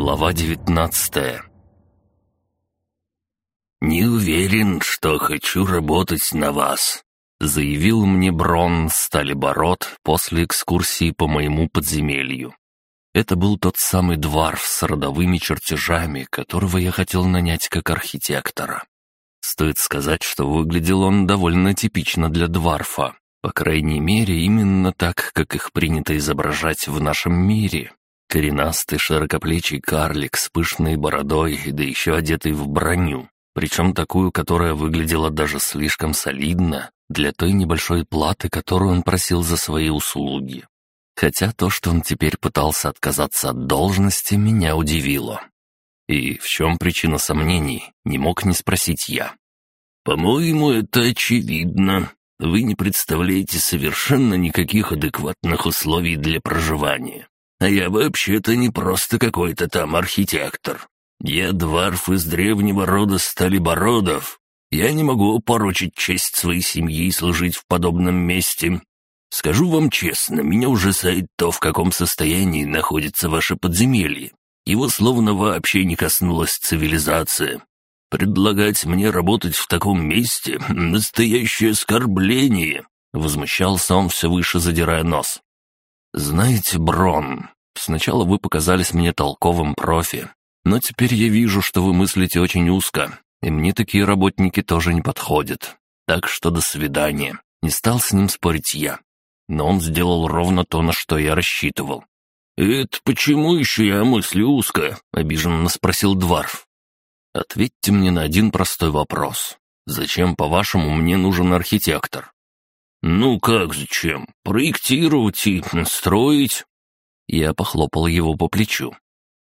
Глава девятнадцатая «Не уверен, что хочу работать на вас», — заявил мне Брон Сталибород после экскурсии по моему подземелью. Это был тот самый дварф с родовыми чертежами, которого я хотел нанять как архитектора. Стоит сказать, что выглядел он довольно типично для дварфа. По крайней мере, именно так, как их принято изображать в нашем мире. Коренастый широкоплечий карлик с пышной бородой, да еще одетый в броню. Причем такую, которая выглядела даже слишком солидно для той небольшой платы, которую он просил за свои услуги. Хотя то, что он теперь пытался отказаться от должности, меня удивило. И в чем причина сомнений, не мог не спросить я. «По-моему, это очевидно. Вы не представляете совершенно никаких адекватных условий для проживания. А я вообще-то не просто какой-то там архитектор. Я дворф из древнего рода Сталибородов. Я не могу порочить честь своей семьи и служить в подобном месте. Скажу вам честно, меня ужасает то, в каком состоянии находится ваше подземелье. Его словно вообще не коснулась цивилизация. Предлагать мне работать в таком месте — настоящее оскорбление!» Возмущался он все выше, задирая нос. «Знаете, Брон, сначала вы показались мне толковым профи, но теперь я вижу, что вы мыслите очень узко, и мне такие работники тоже не подходят. Так что до свидания». Не стал с ним спорить я. Но он сделал ровно то, на что я рассчитывал. «Это почему еще я мыслю узко?» — обиженно спросил Дварф. «Ответьте мне на один простой вопрос. Зачем, по-вашему, мне нужен архитектор?» «Ну как зачем? Проектировать и строить?» Я похлопал его по плечу.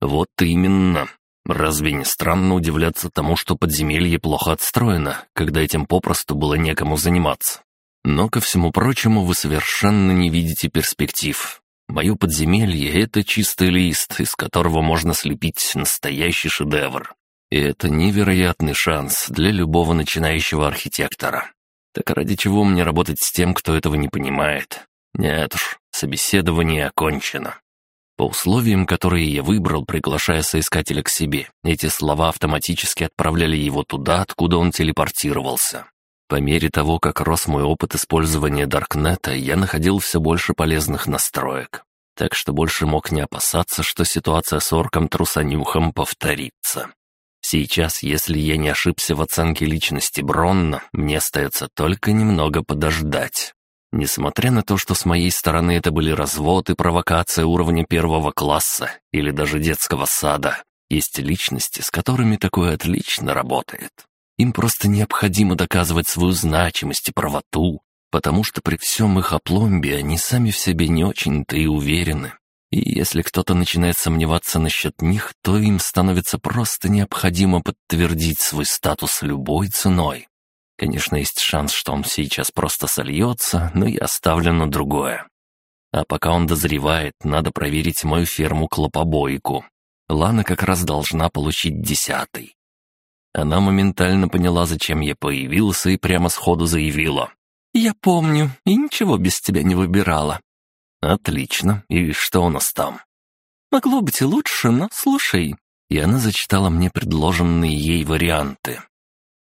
«Вот именно. Разве не странно удивляться тому, что подземелье плохо отстроено, когда этим попросту было некому заниматься? Но, ко всему прочему, вы совершенно не видите перспектив. Мое подземелье — это чистый лист, из которого можно слепить настоящий шедевр. И это невероятный шанс для любого начинающего архитектора. Так ради чего мне работать с тем, кто этого не понимает? Нет уж, собеседование окончено. По условиям, которые я выбрал, приглашая соискателя к себе, эти слова автоматически отправляли его туда, откуда он телепортировался. По мере того, как рос мой опыт использования Даркнета, я находил все больше полезных настроек. Так что больше мог не опасаться, что ситуация с орком-трусонюхом повторится. Сейчас, если я не ошибся в оценке личности Бронна, мне остается только немного подождать. Несмотря на то, что с моей стороны это были развод и провокация уровня первого класса или даже детского сада, есть личности, с которыми такое отлично работает. Им просто необходимо доказывать свою значимость и правоту, потому что при всем их опломбе они сами в себе не очень-то и уверены. И если кто-то начинает сомневаться насчет них, то им становится просто необходимо подтвердить свой статус любой ценой. Конечно, есть шанс, что он сейчас просто сольется, но я оставлю на другое. А пока он дозревает, надо проверить мою ферму-клопобойку. Лана как раз должна получить десятый. Она моментально поняла, зачем я появился, и прямо сходу заявила. «Я помню, и ничего без тебя не выбирала». «Отлично. И что у нас там?» «Могло быть и лучше, но слушай». И она зачитала мне предложенные ей варианты.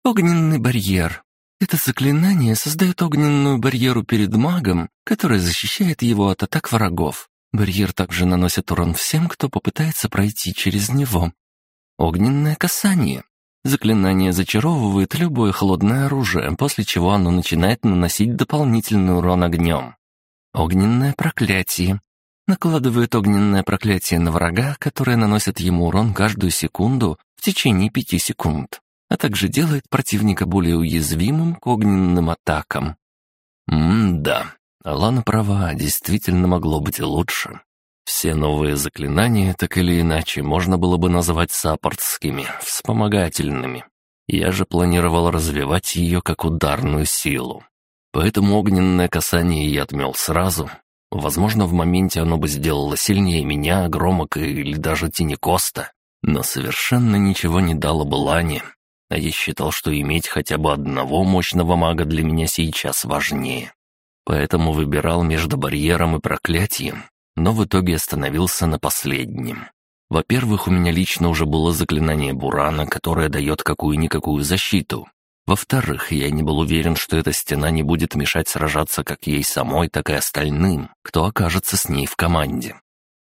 «Огненный барьер. Это заклинание создает огненную барьеру перед магом, которая защищает его от атак врагов. Барьер также наносит урон всем, кто попытается пройти через него. Огненное касание. Заклинание зачаровывает любое холодное оружие, после чего оно начинает наносить дополнительный урон огнем. Огненное проклятие. Накладывает огненное проклятие на врага, которое наносит ему урон каждую секунду в течение пяти секунд а также делает противника более уязвимым к огненным атакам. М-да, Алана права, действительно могло быть лучше. Все новые заклинания, так или иначе, можно было бы назвать саппортскими, вспомогательными. Я же планировал развивать ее как ударную силу. Поэтому огненное касание я отмел сразу. Возможно, в моменте оно бы сделало сильнее меня, Громока или даже Тини Коста, но совершенно ничего не дало бы Лане, а я считал, что иметь хотя бы одного мощного мага для меня сейчас важнее. Поэтому выбирал между барьером и проклятием, но в итоге остановился на последнем. Во-первых, у меня лично уже было заклинание Бурана, которое дает какую-никакую защиту. Во-вторых, я не был уверен, что эта стена не будет мешать сражаться как ей самой, так и остальным, кто окажется с ней в команде.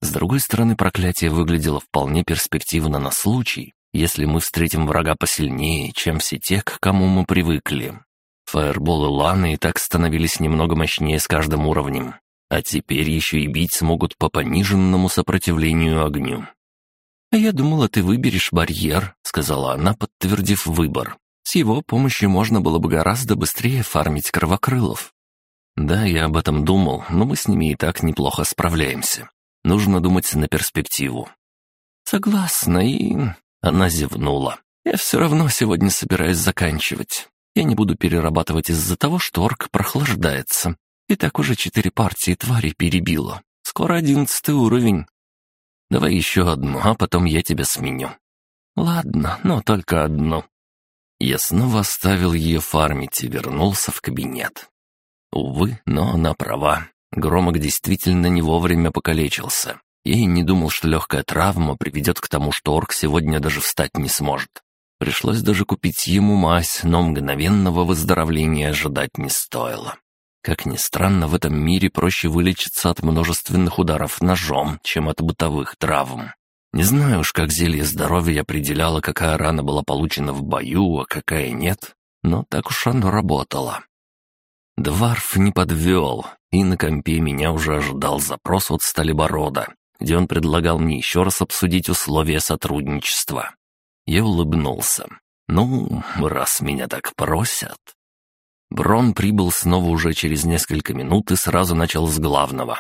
С другой стороны, проклятие выглядело вполне перспективно на случай, если мы встретим врага посильнее, чем все те, к кому мы привыкли. Фаерболы Ланы и так становились немного мощнее с каждым уровнем, а теперь еще и бить смогут по пониженному сопротивлению огню. «А я думала, ты выберешь барьер», — сказала она, подтвердив выбор. «С его помощью можно было бы гораздо быстрее фармить кровокрылов». «Да, я об этом думал, но мы с ними и так неплохо справляемся. Нужно думать на перспективу». «Согласна, и...» — она зевнула. «Я все равно сегодня собираюсь заканчивать. Я не буду перерабатывать из-за того, что орк прохлаждается. И так уже четыре партии твари перебило. Скоро одиннадцатый уровень. Давай еще одну, а потом я тебя сменю. Ладно, но только одну. Я снова оставил ее фармить и вернулся в кабинет. Увы, но она права. Громок действительно не вовремя покалечился. Я и не думал, что легкая травма приведет к тому, что орк сегодня даже встать не сможет. Пришлось даже купить ему мазь, но мгновенного выздоровления ожидать не стоило. Как ни странно, в этом мире проще вылечиться от множественных ударов ножом, чем от бытовых травм. Не знаю уж, как зелье здоровья определяло, какая рана была получена в бою, а какая нет, но так уж оно работало. Дварф не подвел, и на компе меня уже ожидал запрос от Сталиборода, где он предлагал мне еще раз обсудить условия сотрудничества. Я улыбнулся. «Ну, раз меня так просят...» Брон прибыл снова уже через несколько минут и сразу начал с главного.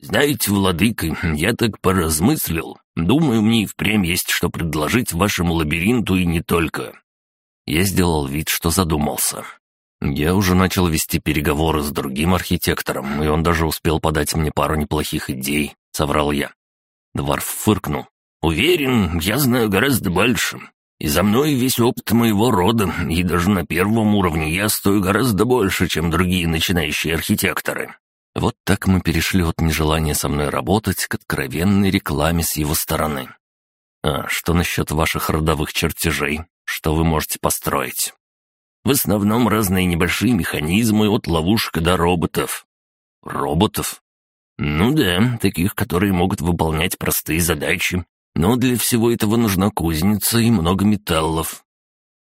«Знаете, владыка, я так поразмыслил. Думаю, мне и впрямь есть что предложить вашему лабиринту и не только». Я сделал вид, что задумался. Я уже начал вести переговоры с другим архитектором, и он даже успел подать мне пару неплохих идей, — соврал я. Дварф фыркнул. «Уверен, я знаю гораздо больше. И за мной весь опыт моего рода, и даже на первом уровне я стою гораздо больше, чем другие начинающие архитекторы. Вот так мы перешли от нежелания со мной работать к откровенной рекламе с его стороны. А что насчет ваших родовых чертежей? Что вы можете построить? В основном разные небольшие механизмы от ловушек до роботов. Роботов? Ну да, таких, которые могут выполнять простые задачи, но для всего этого нужна кузница и много металлов.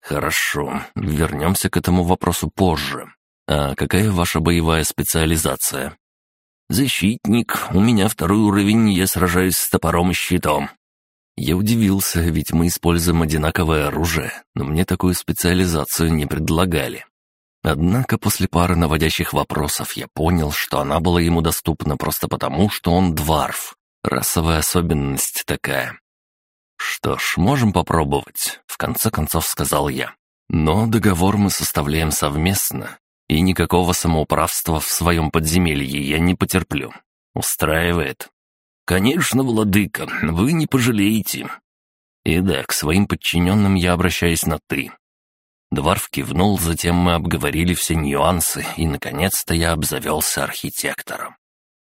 Хорошо, вернемся к этому вопросу позже. А какая ваша боевая специализация? Защитник. У меня второй уровень, я сражаюсь с топором и щитом. Я удивился, ведь мы используем одинаковое оружие, но мне такую специализацию не предлагали. Однако после пары наводящих вопросов я понял, что она была ему доступна просто потому, что он дварф, Расовая особенность такая. Что ж, можем попробовать, в конце концов сказал я. Но договор мы составляем совместно, и никакого самоуправства в своем подземелье я не потерплю. Устраивает? Конечно, владыка, вы не пожалеете. И да, к своим подчиненным я обращаюсь на «ты». Дварф кивнул, затем мы обговорили все нюансы, и, наконец-то, я обзавелся архитектором.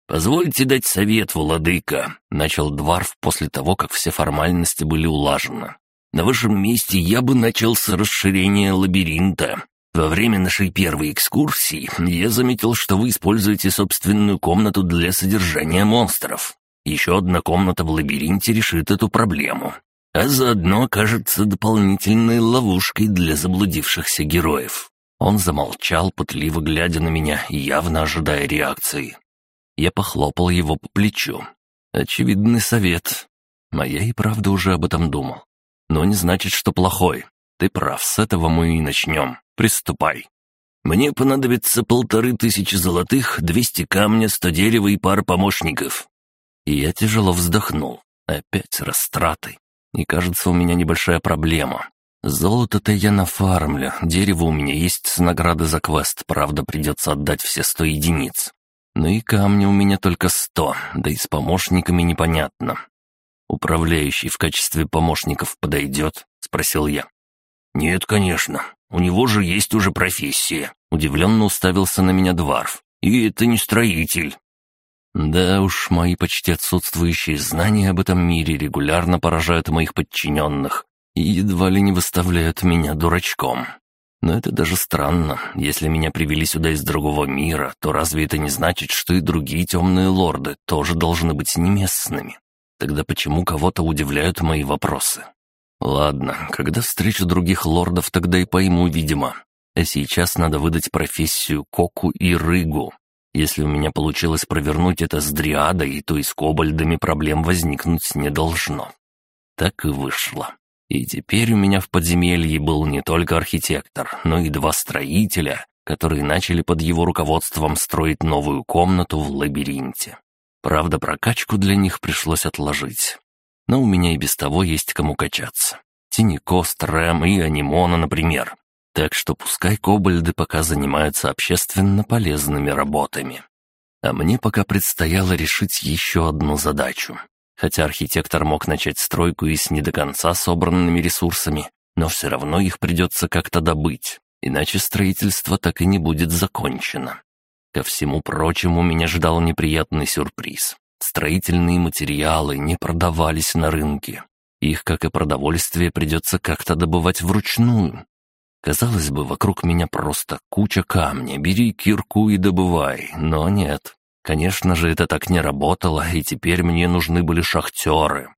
«Позвольте дать совет, владыка», — начал Дварф после того, как все формальности были улажены. «На вашем месте я бы начал с расширения лабиринта. Во время нашей первой экскурсии я заметил, что вы используете собственную комнату для содержания монстров. Еще одна комната в лабиринте решит эту проблему, а заодно окажется дополнительной ловушкой для заблудившихся героев». Он замолчал, пытливо глядя на меня явно ожидая реакции. Я похлопал его по плечу. Очевидный совет. Моя и правда уже об этом думал. Но не значит, что плохой. Ты прав, с этого мы и начнем. Приступай. Мне понадобится полторы тысячи золотых, двести камня, сто дерева и пара помощников. И я тяжело вздохнул. Опять растраты. И кажется, у меня небольшая проблема. Золото-то я нафармлю, дерево у меня есть с награды за квест, правда, придется отдать все сто единиц. Ну и камня у меня только сто, да и с помощниками непонятно. «Управляющий в качестве помощников подойдет?» — спросил я. «Нет, конечно. У него же есть уже профессия». Удивленно уставился на меня Дварф. «И это не строитель». Да уж, мои почти отсутствующие знания об этом мире регулярно поражают моих подчиненных и едва ли не выставляют меня дурачком. Но это даже странно. Если меня привели сюда из другого мира, то разве это не значит, что и другие темные лорды тоже должны быть не местными? Тогда почему кого-то удивляют мои вопросы? Ладно, когда встречу других лордов, тогда и пойму, видимо. А сейчас надо выдать профессию Коку и Рыгу. Если у меня получилось провернуть это с Дриадой, то и с Кобальдами проблем возникнуть не должно. Так и вышло. И теперь у меня в подземелье был не только архитектор, но и два строителя, которые начали под его руководством строить новую комнату в лабиринте. Правда, прокачку для них пришлось отложить. Но у меня и без того есть кому качаться. Тинекост, Рэм и Анимона, например. Так что пускай кобальды пока занимаются общественно полезными работами. А мне пока предстояло решить еще одну задачу. Хотя архитектор мог начать стройку и с не до конца собранными ресурсами, но все равно их придется как-то добыть, иначе строительство так и не будет закончено. Ко всему прочему меня ждал неприятный сюрприз. Строительные материалы не продавались на рынке. Их, как и продовольствие, придется как-то добывать вручную. Казалось бы, вокруг меня просто куча камня, бери кирку и добывай, но нет. Конечно же, это так не работало, и теперь мне нужны были шахтеры.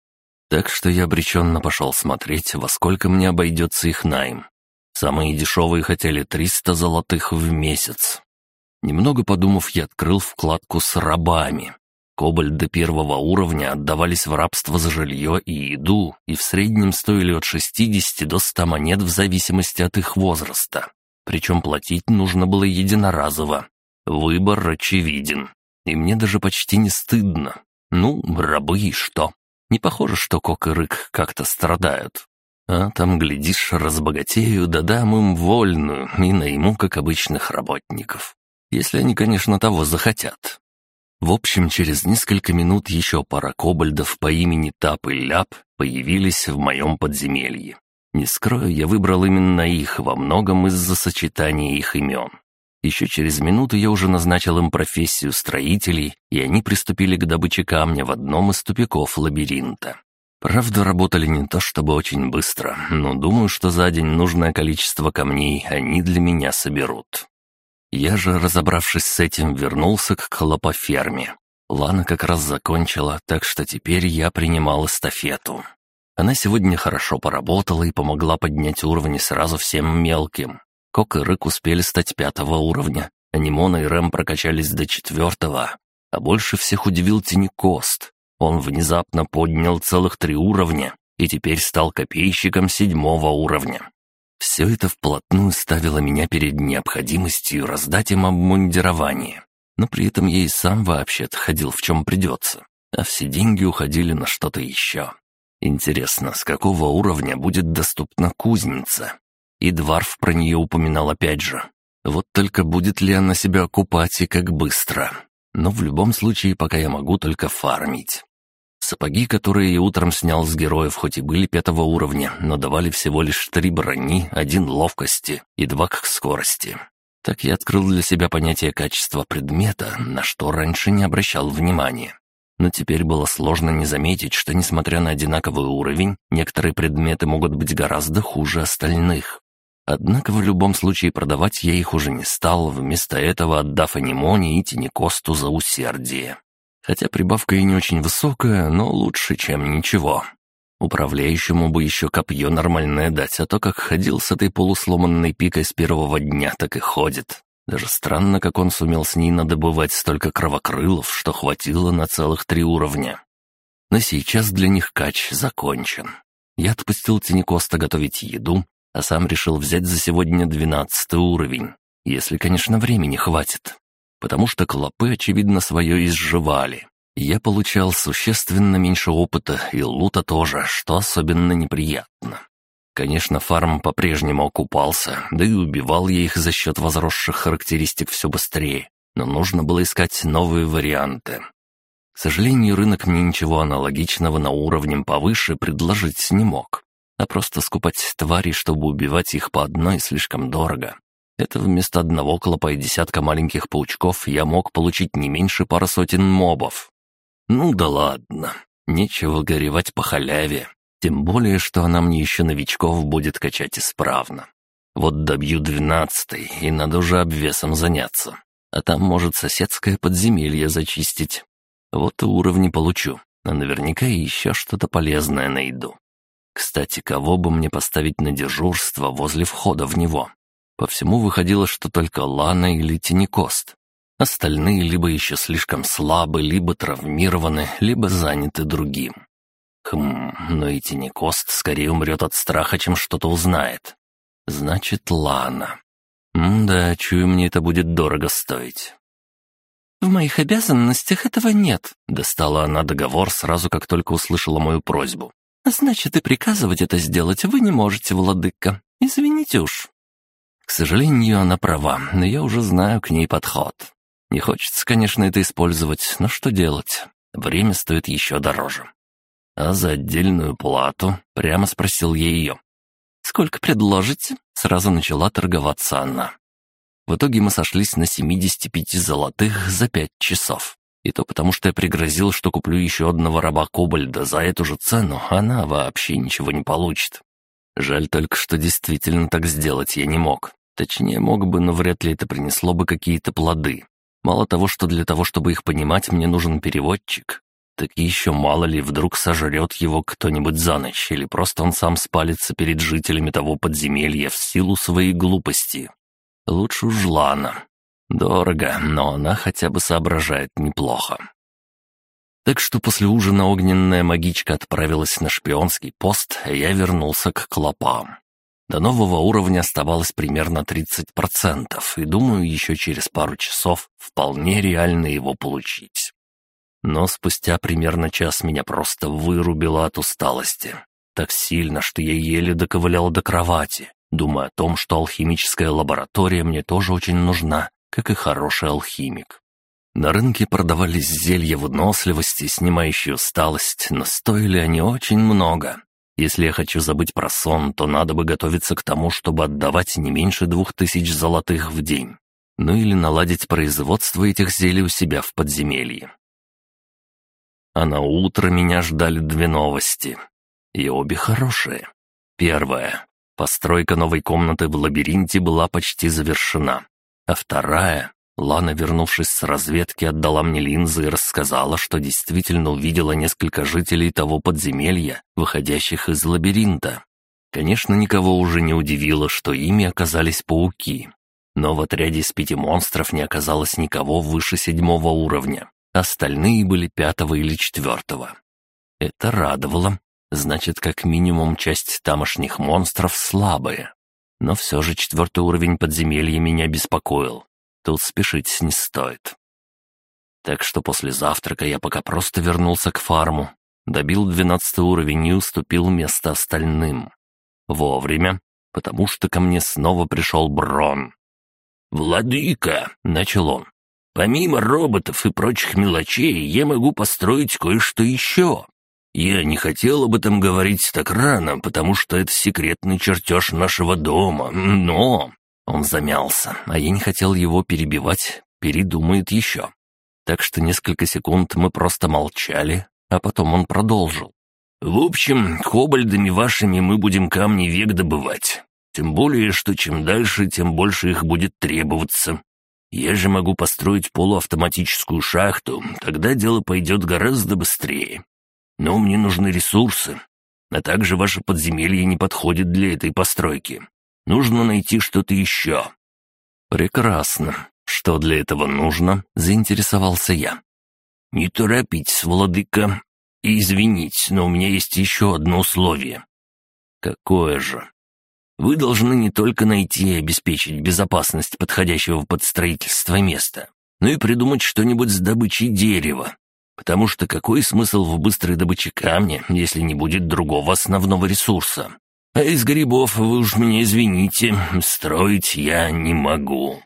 Так что я обреченно пошел смотреть, во сколько мне обойдется их найм. Самые дешевые хотели 300 золотых в месяц. Немного подумав, я открыл вкладку с рабами. Кобальды первого уровня отдавались в рабство за жилье и еду, и в среднем стоили от 60 до 100 монет в зависимости от их возраста. Причем платить нужно было единоразово. Выбор очевиден. И мне даже почти не стыдно. Ну, рабы и что? Не похоже, что Кок и Рык как-то страдают. А там, глядишь, разбогатею, да дам им вольную и найму, как обычных работников. Если они, конечно, того захотят. В общем, через несколько минут еще пара кобальдов по имени Тап и Ляп появились в моем подземелье. Не скрою, я выбрал именно их во многом из-за сочетания их имен. Еще через минуту я уже назначил им профессию строителей, и они приступили к добыче камня в одном из тупиков лабиринта. Правда, работали не то чтобы очень быстро, но думаю, что за день нужное количество камней они для меня соберут. Я же, разобравшись с этим, вернулся к клопоферме. Лана как раз закончила, так что теперь я принимал эстафету. Она сегодня хорошо поработала и помогла поднять уровни сразу всем мелким. Кок и Рык успели стать пятого уровня, а Нимона и Рэм прокачались до четвертого. А больше всех удивил Тинекост. Он внезапно поднял целых три уровня и теперь стал копейщиком седьмого уровня. Все это вплотную ставило меня перед необходимостью раздать им обмундирование. Но при этом я и сам вообще-то ходил в чем придется, а все деньги уходили на что-то еще. Интересно, с какого уровня будет доступна кузница? И Дварф про нее упоминал опять же. Вот только будет ли она себя окупать и как быстро. Но в любом случае, пока я могу только фармить. Сапоги, которые я утром снял с героев, хоть и были пятого уровня, но давали всего лишь три брони, один ловкости и два к скорости. Так я открыл для себя понятие качества предмета, на что раньше не обращал внимания. Но теперь было сложно не заметить, что, несмотря на одинаковый уровень, некоторые предметы могут быть гораздо хуже остальных. Однако в любом случае продавать я их уже не стал, вместо этого отдав Анимоне и Тинекосту за усердие. Хотя прибавка и не очень высокая, но лучше, чем ничего. Управляющему бы еще копье нормальное дать, а то как ходил с этой полусломанной пикой с первого дня, так и ходит. Даже странно, как он сумел с ней надобывать столько кровокрылов, что хватило на целых три уровня. Но сейчас для них кач закончен. Я отпустил Тинекоста готовить еду, а сам решил взять за сегодня двенадцатый уровень, если, конечно, времени хватит потому что клопы, очевидно, свое изживали. Я получал существенно меньше опыта и лута тоже, что особенно неприятно. Конечно, фарм по-прежнему окупался, да и убивал я их за счет возросших характеристик все быстрее, но нужно было искать новые варианты. К сожалению, рынок мне ничего аналогичного на уровнем повыше предложить не мог, а просто скупать твари, чтобы убивать их по одной, слишком дорого. Это вместо одного клопа и десятка маленьких паучков я мог получить не меньше пары сотен мобов. Ну да ладно, нечего горевать по халяве. Тем более, что она мне еще новичков будет качать исправно. Вот добью двенадцатый, и надо уже обвесом заняться. А там может соседское подземелье зачистить. Вот и уровни получу, а наверняка еще что-то полезное найду. Кстати, кого бы мне поставить на дежурство возле входа в него? По всему выходило, что только Лана или Тинекост. Остальные либо еще слишком слабы, либо травмированы, либо заняты другим. Хм, но и Тинекост скорее умрет от страха, чем что-то узнает. Значит, Лана. М-да, чую, мне это будет дорого стоить. «В моих обязанностях этого нет», — достала она договор сразу, как только услышала мою просьбу. «Значит, и приказывать это сделать вы не можете, владыка. Извините уж». К сожалению, она права, но я уже знаю к ней подход. Не хочется, конечно, это использовать, но что делать? Время стоит еще дороже. А за отдельную плату прямо спросил я ее. «Сколько предложите?» — сразу начала торговаться она. В итоге мы сошлись на 75 золотых за пять часов. И то потому, что я пригрозил, что куплю еще одного раба Кобальда за эту же цену, она вообще ничего не получит. Жаль только, что действительно так сделать я не мог. Точнее, мог бы, но вряд ли это принесло бы какие-то плоды. Мало того, что для того, чтобы их понимать, мне нужен переводчик, так еще мало ли вдруг сожрет его кто-нибудь за ночь, или просто он сам спалится перед жителями того подземелья в силу своей глупости. Лучше уж Лана. Дорого, но она хотя бы соображает неплохо. Так что после ужина огненная магичка отправилась на шпионский пост, а я вернулся к клопам. До нового уровня оставалось примерно 30%, и думаю, еще через пару часов вполне реально его получить. Но спустя примерно час меня просто вырубило от усталости. Так сильно, что я еле доковылял до кровати, думая о том, что алхимическая лаборатория мне тоже очень нужна, как и хороший алхимик. На рынке продавались зелья выносливости, снимающие усталость, но стоили они очень много. Если я хочу забыть про сон, то надо бы готовиться к тому, чтобы отдавать не меньше двух тысяч золотых в день. Ну или наладить производство этих зелий у себя в подземелье. А на утро меня ждали две новости. И обе хорошие. Первая. Постройка новой комнаты в лабиринте была почти завершена. А вторая. Лана, вернувшись с разведки, отдала мне линзы и рассказала, что действительно увидела несколько жителей того подземелья, выходящих из лабиринта. Конечно, никого уже не удивило, что ими оказались пауки. Но в отряде из пяти монстров не оказалось никого выше седьмого уровня. Остальные были пятого или четвертого. Это радовало. Значит, как минимум часть тамошних монстров слабые. Но все же четвертый уровень подземелья меня беспокоил. Тут спешить не стоит. Так что после завтрака я пока просто вернулся к фарму, добил двенадцатый уровень и уступил место остальным. Вовремя, потому что ко мне снова пришел Брон. «Владыка!» — начал он. Помимо роботов и прочих мелочей, я могу построить кое-что еще. Я не хотел об этом говорить так рано, потому что это секретный чертеж нашего дома, но...» Он замялся, а я не хотел его перебивать, передумает еще. Так что несколько секунд мы просто молчали, а потом он продолжил. «В общем, кобальдами вашими мы будем камни век добывать. Тем более, что чем дальше, тем больше их будет требоваться. Я же могу построить полуавтоматическую шахту, тогда дело пойдет гораздо быстрее. Но мне нужны ресурсы, а также ваше подземелье не подходит для этой постройки. Нужно найти что-то еще». «Прекрасно. Что для этого нужно?» — заинтересовался я. «Не торопитесь, владыка. И извините, но у меня есть еще одно условие». «Какое же?» Вы должны не только найти и обеспечить безопасность подходящего под строительство места, но и придумать что-нибудь с добычей дерева. Потому что какой смысл в быстрой добыче камня, если не будет другого основного ресурса? А из грибов, вы уж меня извините, строить я не могу.